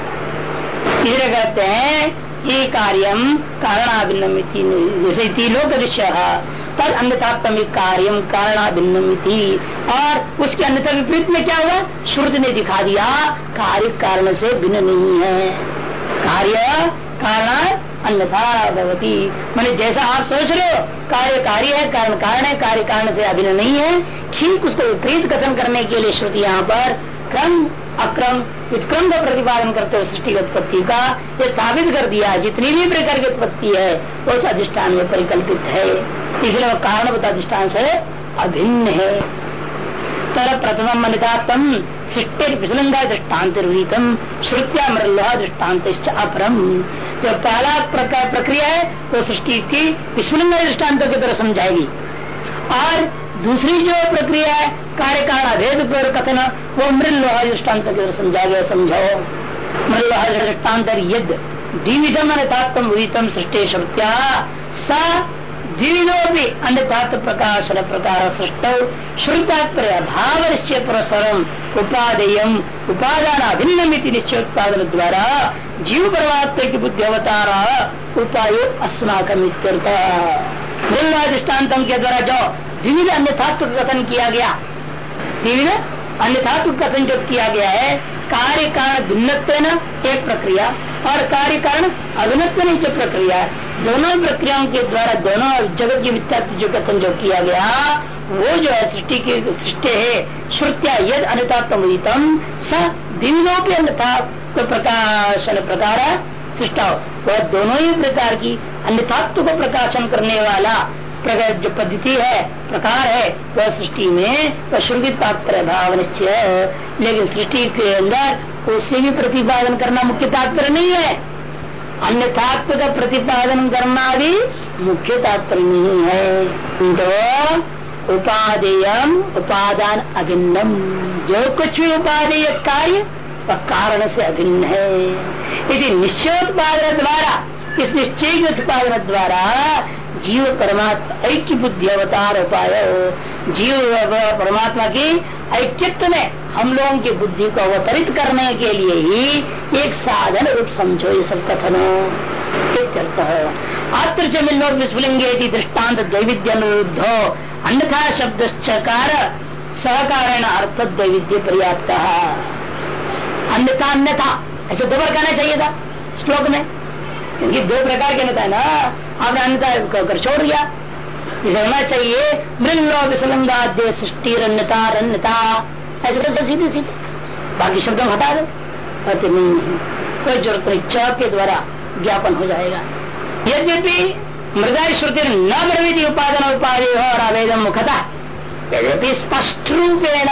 S1: कहते हैं ये कार्यम कारणाभिन्नमिति जैसे तीलोक विषय तद अन्यथात्मिक कार्यम कारणाभिन्नमिति। और उसके अन्यथा विपरीत में क्या हुआ? श्रुति ने दिखा दिया, कार्य कारण से भिन्न नहीं है। कार्य कारण अन्यथा भगवती मैंने जैसा आप सोच रहे हो, कार्य कार्य है, कारण कारण है, कार्य कारण से अभिन्न नहीं है। ठीक उसको विपरीत कथन करने के लिए श्रुति यहाँ पर क्रम अक्रम, उत्क्रम का प्रतिपादन करते हुए सृष्टि उत्पत्ति का ये स्थापित कर दिया, जितनी भी प्रकार की उत्पत्ति है, उस अधिष्ठान में परिकल्पित है। इसलिए वह कारण अधिष्ठान से अभिन्न है। तर प्रथम मनितात्म सृष्टि विसलंगा दृष्टांत श्रुत्या मृलोह दृष्टांत अपरम। जो पहला प्रकार प्रक्रिया है, वो सृष्टि की विस्फुलिंगा दृष्टान्तों की तरह समझाएगी। और दूसरी जो प्रक्रिया है कार्य कारण अभेद कथन, वो मृलोहा दृष्टांत की समझा गया समझाओ मृलोहा दृष्टांत यद, द्विविधम अनतात्म वितम सृष्टि श्रुत्या सा भी अन्यथात्व प्रकाशन प्रकार सृष्ट। श्रुतात्पर्य भाव निश्चय पुरस्सरम उपादेय उपादान अभिन्न निश्चय उत्पादन द्वारा जीव परमात्मा की बुद्धि अवतार उपाय अस्माकम दृष्टान्तम के द्वारा जो विविध अन्यथात्व कथन किया गया विविध अन्यथात्व कथन जो किया गया है। कार्य कारण भिन्न एक प्रक्रिया और कार्य कारण अभिन्नत्व जो प्रक्रिया दोनों प्रक्रियाओं के द्वारा दोनों जगत की जो कथन जो किया गया। वो जो है, सृष्टि की सृष्टि है, श्रुत्या यद अन्यतात्म स दिनों के अन्यथा प्रकाशन प्रकार सृष्टा वह दोनों ही प्रकार की अन्यथात्व को प्रकाशन करने वाला जो पद्धति है, प्रकार है, वह सृष्टि में वह श्रुति तात्पर्य भाव निश्चय लेकिन सृष्टि के अंदर उससे भी प्रतिपादन करना मुख्य तात्पर्य नहीं है। अन्य तात्व का प्रतिपादन करना भी मुख्य तात्पर्य नहीं है। तो उपादेयम उपादान अभिन्नम। जो कुछ भी उपादेय कार्य, वह कारण से अभिन्न है। यदि निश्चय उत्पादन द्वारा, इस निश्चय के उत्पादन द्वारा जीव परमात्मा ऐक्य बुद्धि अवतार उपाय जीव परमात्मा की ऐक्यत्व में हम लोगों की बुद्धि को अवतरित करने के लिए ही एक साधन रूप समझो ये सब कथनों अत्र च मिलो विस्फुलिंगे दृष्टांत दैविद्य अनुरुद्ध अन्यथा शब्द कार सहकारण अर्थ दैविद्य पर्याप्त। अन्यथा अन्यथा, ऐसे दो बार कहना चाहिए था श्लोक में। क्योंकि दो प्रकार के अन्यता है ना, आपने अन्यता कर छोड़ दिया। होना चाहिए, मृल्लो विसलंगाद्य सृष्टि रन्यता रन्यता ऐसे तो सीधे सीधे। बाकी शब्दों हटा दो। कहते नहीं कोई ज़रूरत नहीं च के द्वारा ज्ञापन हो जाएगा। यद्यपि मृदा श्रुति न ब्रवीति उपादन उपाधि और आवेदन मुखता यद्यपि स्पष्ट रूपेण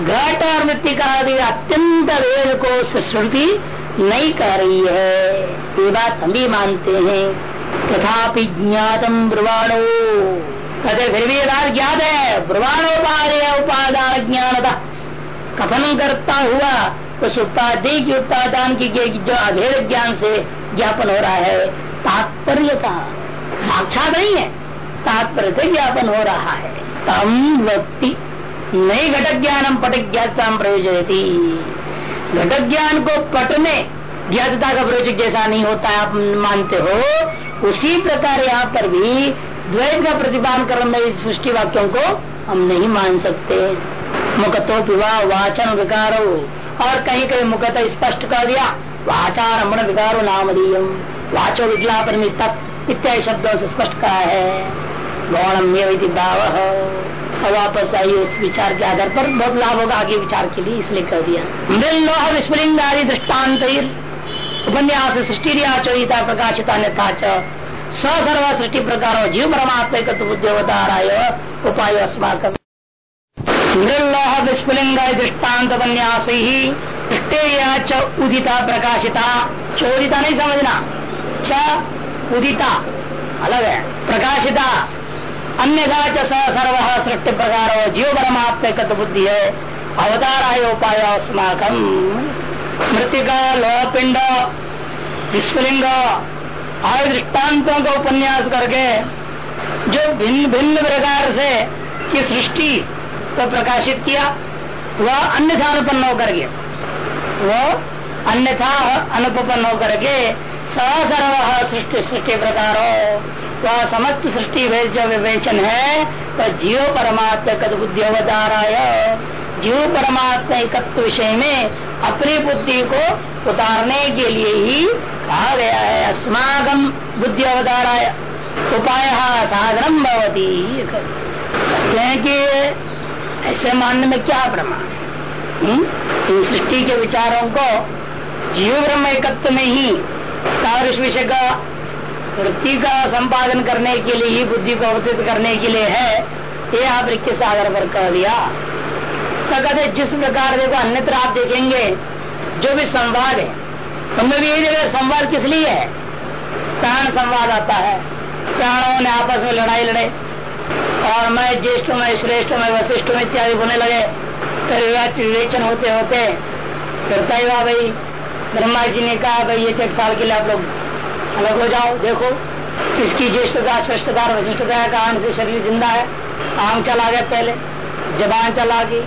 S1: घट और मृत्यु का अत्यंत वेद को श्रुति नहीं कह रही है। ये बात हम भी मानते हैं। तथापि ज्ञातम ब्रुवाणो। कहते फिर भी बात ज्ञात है। ब्रुवाणोपाधेय उपादान ज्ञान था कथन करता हुआ उस उपाधि की उपादान की जो अभेद ज्ञान से ज्ञापन हो रहा है तात्पर्य का साक्षात नहीं है। तात्पर्य से ज्ञापन हो रहा है। तम व्यक्ति नई घटक ज्ञानम पट ज्ञाता प्रयोजती घटक ज्ञान को पट में ज्ञातता का प्रयोजक जैसा नहीं होता है, आप मानते हो। उसी प्रकार यहाँ पर भी द्वैत का प्रतिपादन करने सृष्टि वाक्यों को हम नहीं मान सकते। मुखतो पिवा वाचन विकारो। और कहीं कहीं मुखत स्पष्ट कर दिया, वाचार अमृण विकारो नाम दियम। वाचो विज्ञापन तत् इत्यादि शब्दों से स्पष्ट कहा है। गौणम्य भाव। और वापस आई उस विचार के आधार पर, बहुत लाभ होगा आगे विचार के लिए, इसलिए कह दिया। मृल लोह आदि दृष्टांत उपन्यास सृष्टि चोरिता प्रकाशिता अन्यथा सर्व सृष्टि प्रकार जीव परमात्म बुद्धिवताराय उपाय अस्माक मृलोह विस्फुलिंग दृष्टांत उपन्यास ही च उदिता प्रकाशिता। चोरिता नहीं समझना। च उदिता, अलग है। प्रकाशिता अन्यथा च सर्व सृष्टि प्रकार जीव परमात्म बुद्धि है। अवतार है उपाय अस्माकम मृतिका लोह पिंड विश्वलिंग आय दृष्टान्तों का उपन्यास करके जो भिन्न भिन्न प्रकार से की सृष्टि को प्रकाशित किया, वह अन्यथा अनुपन्न होकर के वो अन्यथा अनुपन्न होकर के सर्व सृष्टि सृष्टि प्रकार वह समस्त सृष्टि जो विवेचन है, वह जीव परमात्मा कद बुद्धि अवताराय जीव परमात्मा एकत्व विषय में अपनी बुद्धि को उतारने के लिए ही कहा गया है अस्मागम बुद्धि अवताराय उपाय साधनम भवती। कहते हैं कि ऐसे मानने में क्या प्रमाण है? इन सृष्टि के विचारों को जीव ब्रह्म एकत्व में ही विषय का वृत्ति का संपादन करने के लिए ही बुद्धि को अवतरित करने के लिए है, ये आप रिक्त सागर पर कह दिया। तो कहते जिस प्रकार देखो, अन्यत्र आप देखेंगे, जो भी संवाद है उनमें भी यही जगह संवाद किस लिए है? प्राण संवाद आता है। प्राणों ने आपस में लड़ाई लड़े, और मैं ज्येष्ठ, में श्रेष्ठ, में वशिष्ठ में इत्यादि बोलने लगे तो विवेचन होते होते, फिर सही हुआ भाई ब्रह्मा जी ने कहा, भाई एक एक साल के लिए आप लोग अलग हो जाओ, देखो। किसकी ज्येष्ठता श्रेष्ठता वशिष्ठता है कहा से शरीर ज़िंदा है। आंग चला गया पहले, जबान चला गई।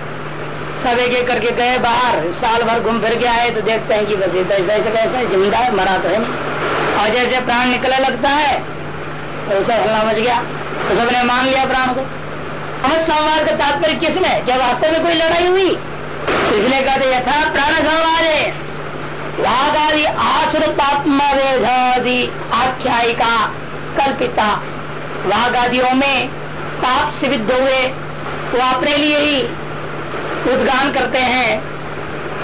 S1: सब एक एक करके गए बाहर, साल भर घूम फिर के आए तो देखते हैं कि बस ऐसा ऐसा ऐसा कैसा ज़िंदा है, मरा तो है और जैसे प्राण निकलने लगता है तो ऐसा हल्ला मच गया। तो सबने मान लिया प्राण को। हम संवाद का तात्पर्य किसने? क्या वास्तव में कोई लड़ाई हुई? तो इसलिए कहते यथा प्राण संवाद वाघादि आसुर पात्मा वेदादि आख्यायिका कल्पिता। वाघादियों में पाप से सिद्ध हुए, वो अपने लिए ही उद्गान करते हैं।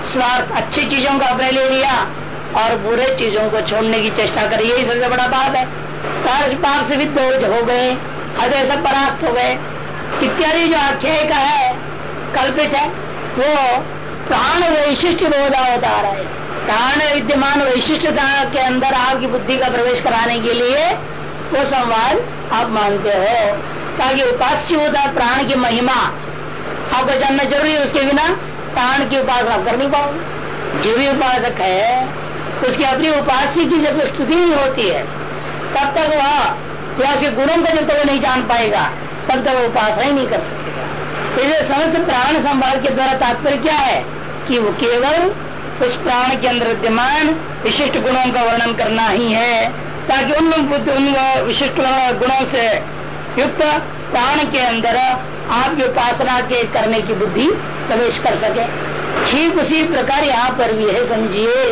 S1: स्वार्थ अच्छी चीज़ों को अपने लिए लिया और बुरे चीज़ों को छोड़ने की चेष्टा करी। यही सबसे बड़ा बात है। कर्ज पाप से दो हो गए अरे सब परास्त हो गए। इत्यादि जो आख्याय का है, कल्पित है, वो प्राण वैशिष्ट बोधा होता है। प्राण विद्यमान वैशिष्टता के अंदर आपकी बुद्धि का प्रवेश कराने के लिए वो संवाद आप मानते हो। ताकि उपास्य होता प्राण की महिमा आपको जानना ज़रूरी है, उसके बिना प्राण की उपासना कर नहीं पाओगे। जो भी उपासक है, उसकी अपनी उपास्य की जब स्तुति नहीं होती है, तब तक वह या उसके गुणों का जब तक वो नहीं जान पाएगा, तब तक वो उपासना ही नहीं कर सकेगा। इसलिए समस्त प्राण संभाल के द्वारा तात्पर्य क्या है? कि वो केवल उस प्राण के अंदर विद्यमान विशिष्ट गुणों का वर्णन करना ही है, ताकि उन उन विशिष्ट गुणों से युक्त प्राण के अंदर आपकी उपासना के करने की बुद्धि प्रवेश कर सके। ठीक उसी प्रकार यहाँ पर भी है समझिए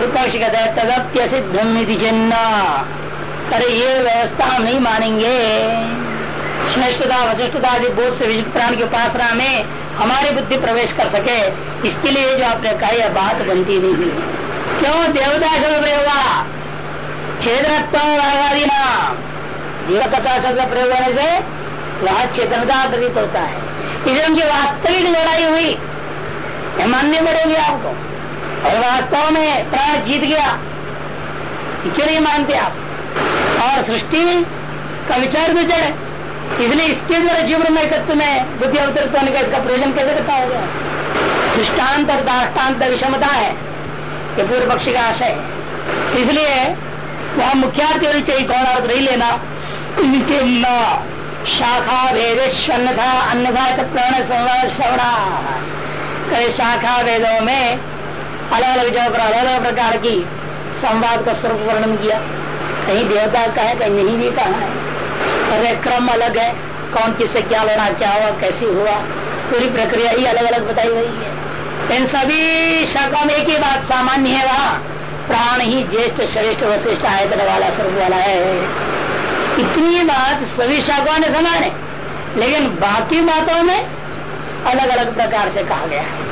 S1: विपक्ष कहता है तदप्य सिद्धम चिन्ह अरे ये व्यवस्था हम नहीं मानेंगे। श्रेष्ठता वशिष्ठता आदि बोध से विशिष्ट प्राण की उपासना में हमारी बुद्धि प्रवेश कर सके, इसके लिए जो आपने कहा, यह बात बनती नहीं है। क्यों? देवता शब्द प्रयोग छेदनत्वादी नाम। शब्द प्रयोग होने से वह चेतनता प्रतीत होता है। इसलिए उनकी वास्तविक लड़ाई हुई। माननी पड़ेगी आपको। और वास्तव में प्राण जीत गया। क्यों नहीं मानते आप? और सृष्टि का विचार भी है इसलिए इसके द्वारा जीवन में तत्व में बुद्धि अवतरित होने का इसका प्रयोजन कैसे करता होगा? दृष्टांत और दाष्टान्त विषमता है, ये पूर्व पक्षी का आशय इसलिए वह मुख्यार्थ होनी चाहिए, कौन अर्थ नहीं लेना? शाखा भेदेश्वन था अन्यथा प्रण श्रवणा। कई शाखा वेदों में अलग अलग जगह पर अलग अलग प्रकार की संवाद का स्वरूप वर्णन किया। कहीं देवता का है, कहीं नहीं भी कहा है। अरे, क्रम अलग है। कौन किससे क्या लेना क्या हुआ, कैसे हुआ? पूरी प्रक्रिया ही अलग अलग बताई गई है। इन सभी शाखा में एक ही बात सामान्य है वहाँ। प्राण ही ज्येष्ठ, श्रेष्ठ, वशिष्ठ, आयतन वाला स्वरूप वाला है। इतनी बात सभी शाखाओं ने समान है। लेकिन बाकी बातों में अलग अलग प्रकार से कहा गया है।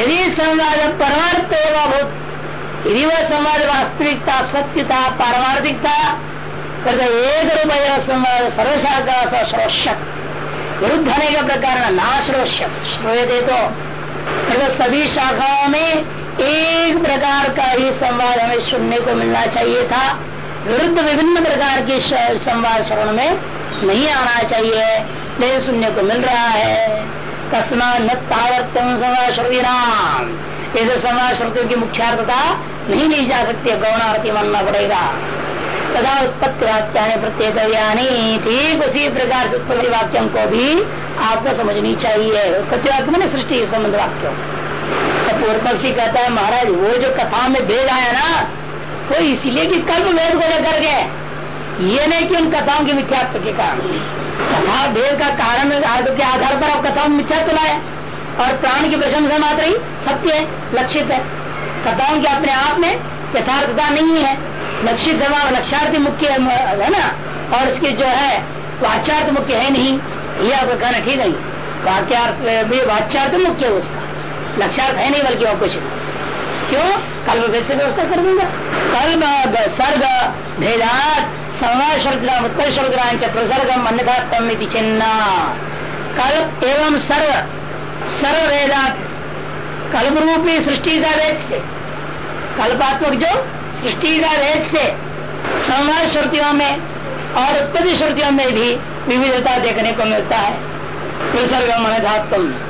S1: यदि संवाद परमार्थ होगा भूत यदि वह संवाद वास्तविकता, सत्यता, पारमार्थिकता एक रूप सर्वशाखा श्रोष्यक विरुद्ध होने का प्रकार ना नाश्रोष्यक श्रोते तो सभी शाखाओं में एक प्रकार का ही संवाद हमें सुनने को मिलना चाहिए था। विरुद्ध विभिन्न प्रकार के संवाद श्रवण में नहीं आना चाहिए। लेकिन सुनने को मिल रहा है। तस्मा न तावर्तम संवाद श्रुति नाम ऐसे संवाद श्रुतियों की मुख्यार्थता नहीं ली जा सकती है। गौणार्थी मानना पड़ेगा। तथा उत्पत्ति वाक्या प्रत्येक यानी ठीक उसी प्रकार से उत्पत्ति वाक्यों को भी आपको समझनी चाहिए। उत्पत्ति वाक्य मैंने सृष्टि के संबंध वाक्यों। तो पूर्व पक्षी कहता है, महाराज, वो जो कथा में भेद आया ना, वो इसलिए कि कल्प वेद को लेकर के ये नहीं कि उन कथाओं के मिथ्यात्व के कारण। कथा भेद का कारण के आधार पर आप कथाओं में मिथ्यात्व लाए। और प्राण की प्रशंसा मात्र ही सत्य है, लक्षित है। कथाओं के अपने आप में यथार्थता नहीं है। लक्षित दवा लक्षार्थ मुख्य है ना? और इसके जो है वाच्यार्थ मुख्य है नहीं। ये आपका कहना ठीक नहीं वाक्यार्थ, भी वाच्यार्थ मुख्य है उसका। लक्षार्थ है नहीं, बल्कि और कुछ क्यों? कल भेद से व्यवस्था कर दूँगा। कल सर्ग, भेदात संवाद उत्तर शब्द प्रसर्गम अन्यथा तम चिन्ह कल एवं सर्व सर्व वेदात कल्प रूपी सृष्टि का वेद से। कल्पात्मक जो सृष्टि का वेद से संवाद श्रुतियों में और उत्पत्ति श्रुतियों में भी विविधता देखने को मिलता है। सर्ग मनधात्म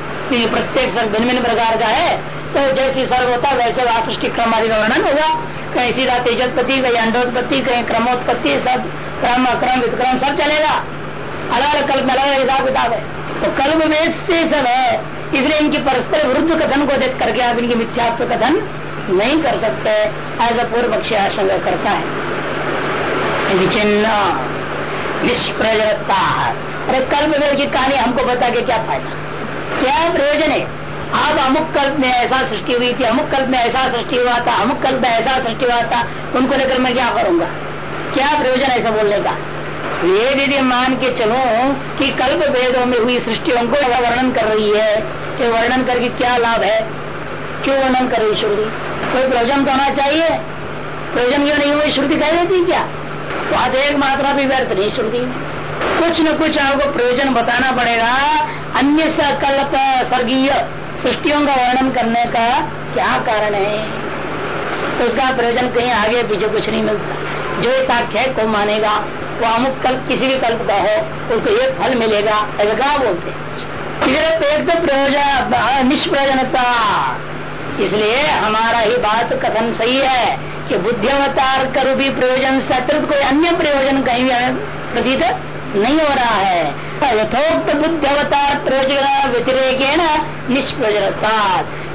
S1: प्रत्येक सर्ग भिन्न प्रकार का है तो जैसी सर्ग होता वैसे वहाँ सृष्टि क्रम आदि का वर्णन होगा। कहीं सीधा तेजोत्पत्ति, कहीं अंडोत्पत्ति, कहीं क्रमोत्पत्ति, सब क्रम अक्रम विक्रम सब चलेगा। अलग अलग कल्प अलग अलग हिसाब किताब है। तो कल्प वेद से सब है। इसलिए इनकी परस्पर विरुद्ध कथन को देख करके आप इनकी मिथ्यात्व कथन नहीं कर सकते ऐसा पूर्व पक्षी आशंका करता है। विचिन्न निष्प्रजता अरे कल्प वेद की कहानी हमको बता के क्या फ़ायदा? क्या प्रयोजन है? आप अमुक कल्प में ऐसा सृष्टि हुई थी अमुक कल्प में ऐसा सृष्टि हुआ था, अमुक कल्प में ऐसा सृष्टि हुआ था, उनको लेकर मैं क्या करूँगा? क्या प्रयोजन ऐसा बोलने का? ये यदि मान के चलो कि कल्प वेदों में हुई सृष्टियों को वर्णन कर रही है कि वर्णन करके क्या लाभ है? क्यों वर्णन कर श्रुति कोई प्रयोजन तो होना चाहिए। प्रयोजन क्यों नहीं हुई श्रुति कह देती क्या? तो आज एक मात्रा भी व्यर्थ नहीं श्रुति कुछ न कुछ आपको प्रयोजन बताना पड़ेगा। अन्य सकल्प स्वर्गीय सृष्टियों का वर्णन करने का क्या कारण है? उसका प्रयोजन कहीं आगे पीछे कुछ नहीं मिलता। जो है को मानेगा? वो अमुक कल्प, किसी भी कल्प का हो, उसको एक फल मिलेगा, ऐसा बोलते इधर एक तो प्रयोजन, निष्प्रयोजनता। इसलिए हमारा ही बात कथन सही है कि बुद्धिवतार करू भी प्रयोजन से अतिरिक्त कोई अन्य प्रयोजन कहीं भी प्रतीत नहीं हो रहा है। यथोक्त बुद्धि अवतार प्रयोजन व्यतिरेक है ना निष्प्रयोजनता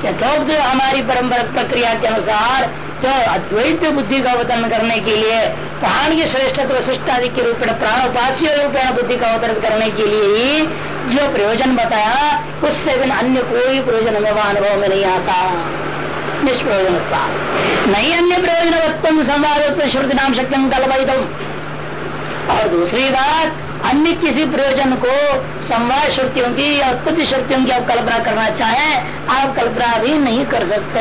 S1: यथोक्त जो हमारी परंपरा प्रक्रिया के अनुसार तो अद्वैत बुद्धि का अवतरण करने के लिए प्राण की श्रेष्ठत्व शिष्टादि के रूप में प्राण उपास्य रूप बुद्धि का अवतरण करने के लिए ही जो प्रयोजन बताया, उससे बिना अन्य कोई प्रयोजन हमें अनुभव में नहीं आता। निष्प्रयोजनता नहीं अन्य प्रयोजन संवाद श्रुति नाम शक्ति कल्पयितम और दूसरी बात, अन्य किसी प्रयोजन को संवाद श्रुतियों की या उत्पत्ति शक्तियों की आप कल्पना करना चाहे, आप कल्पना भी नहीं कर सकते।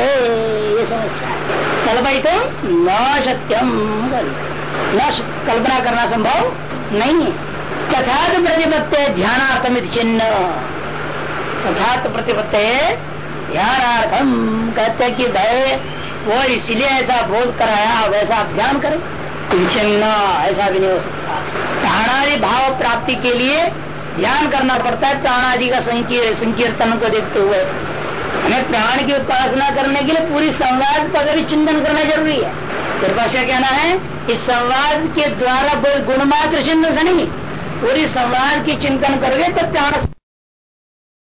S1: ये समस्या है। तो न सत्यम न कल्पना करना संभव नहीं है। तथात प्रतिपत्ति ध्यानार्थम चिन्ह तथात प्रतिपत्ति ध्यानार्थम कहते कि भय, वो इसलिए ऐसा बोध कराया वैसा आप ध्यान करें। चिन्ह ऐसा भी नहीं हो सकता। प्राणादि भाव प्राप्ति के लिए ध्यान करना पड़ता है, प्राणादि का संकीर्तन को देखते हुए। हमें प्राण की उपासना करने के लिए पूरी संवाद का भी चिंतन करना ज़रूरी है। कृपा क्या कहना है? इस संवाद के द्वारा कोई गुण मात्र चिन्ह से नहीं। पूरी संवाद की चिंतन करोगे तो प्राण